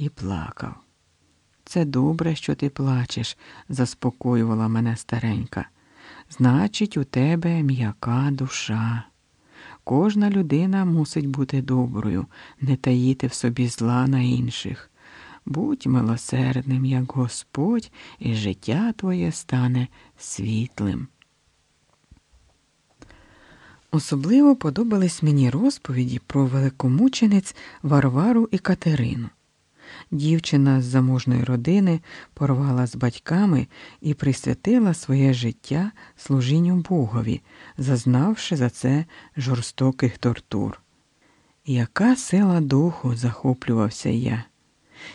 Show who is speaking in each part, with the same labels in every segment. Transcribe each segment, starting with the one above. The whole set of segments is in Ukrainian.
Speaker 1: і плакав. Це добре, що ти плачеш, заспокоювала мене старенька. Значить, у тебе м'яка душа. Кожна людина мусить бути доброю, не таїти в собі зла на інших. Будь милосердним, як Господь, і життя твоє стане світлим. Особливо подобались мені розповіді про великомучениць Варвару і Катерину. Дівчина з заможної родини порвала з батьками і присвятила своє життя служінню Богові, зазнавши за це жорстоких тортур. Яка сила духу захоплювався я,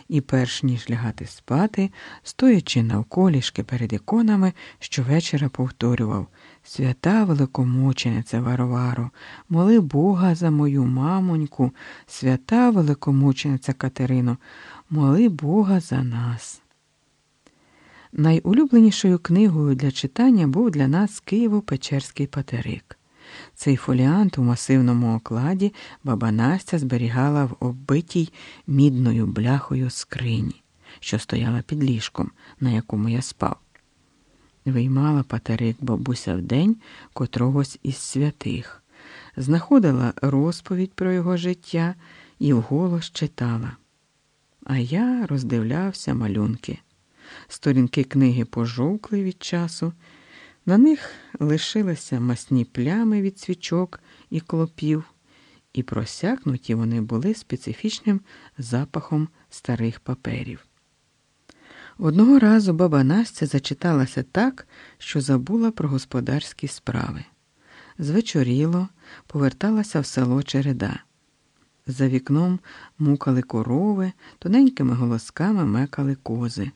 Speaker 1: і перш ніж лягати спати, стоячи навколішки перед іконами, щовечора повторював Свята великомучениця Варваро, моли Бога за мою мамоньку, свята великомучениця Катерино, моли Бога за нас. Найулюбленішою книгою для читання був для нас Києво-Печерський патерик. Цей фоліант у масивному окладі баба Настя зберігала в оббитій мідною бляхою скрині, що стояла під ліжком, на якому я спав. Виймала патерик бабуся в день котрогось із святих, знаходила розповідь про його життя і вголос читала. А я роздивлявся малюнки. Сторінки книги пожовкли від часу, на них лишилися масні плями від свічок і клопів, і просякнуті вони були специфічним запахом старих паперів. Одного разу баба Настя зачиталася так, що забула про господарські справи. Звечоріло, поверталася в село Череда. За вікном мукали корови, тоненькими голосками мекали кози.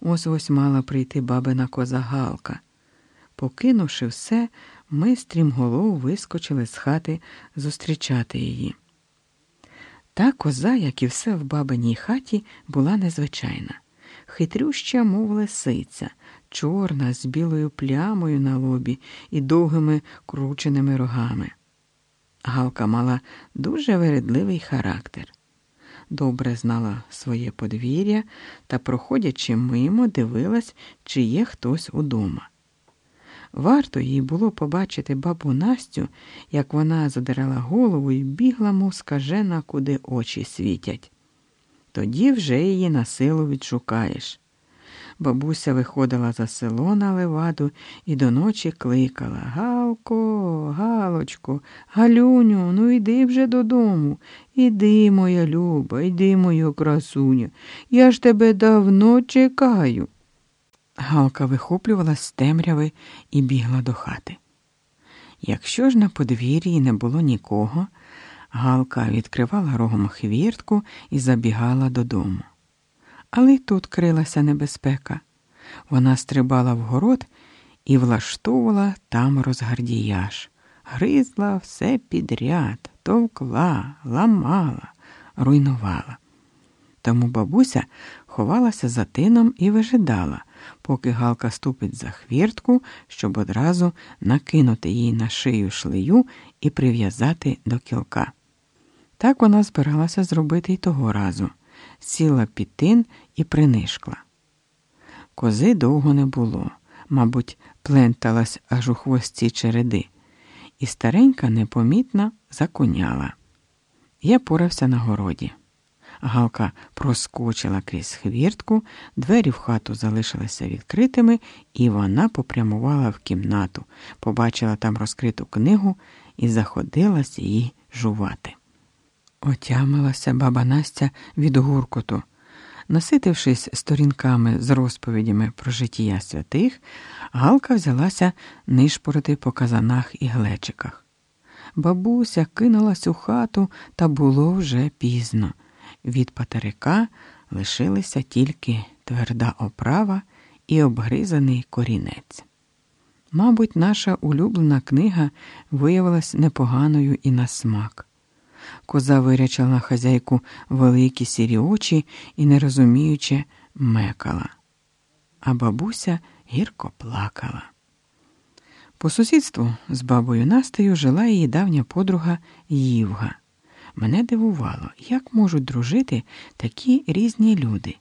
Speaker 1: Ось ось мала прийти бабина коза Галка. Покинувши все, ми стрімголов вискочили з хати зустрічати її. Та коза, як і все в бабиній хаті, була незвичайна. Хитрюща, мов лисиця, чорна, з білою плямою на лобі і довгими крученими рогами. Галка мала дуже вередливий характер. Добре знала своє подвір'я та, проходячи мимо, дивилась, чи є хтось удома. Варто їй було побачити бабу Настю, як вона задирала голову і бігла, мов скажена, куди очі світять. Тоді вже її на силу відшукаєш. Бабуся виходила за село на леваду і до ночі кликала Галко, Галочко, Галюню, ну йди вже додому. Іди, моя люба, йди, моя красуня. Я ж тебе давно чекаю. Галка вихоплювалась з темряви і бігла до хати. Якщо ж на подвір'ї не було нікого, Галка відкривала рогом хвіртку і забігала додому. Але й тут крилася небезпека. Вона стрибала в город і влаштовувала там розгардіяж, гризла все підряд, товкла, ламала, руйнувала. Тому бабуся ховалася за тином і вижидала, поки Галка ступить за хвіртку, щоб одразу накинути їй на шию шлею і прив'язати до кілка. Так вона збиралася зробити й того разу сіла під тин і принишкла. Кози довго не було, мабуть, пленталась аж у хвості череди, і старенька непомітно закуняла. Я порався на городі. Галка проскочила крізь хвіртку, двері в хату залишилися відкритими, і вона попрямувала в кімнату, побачила там розкриту книгу і заходилась її жувати. Отямилася баба Настя від гуркоту. Наситившись сторінками з розповідями про життя святих, Галка взялася нишпорити по казанах і глечиках. Бабуся кинулась у хату, та було вже пізно. Від патерика лишилися тільки тверда оправа і обгризаний корінець. Мабуть, наша улюблена книга виявилась непоганою і на смак. Коза вирячала на хазяйку великі сірі очі і, не розуміючи, мекала, а бабуся гірко плакала. По сусідству з бабою Настею жила її давня подруга Ївга. Мене дивувало, як можуть дружити такі різні люди,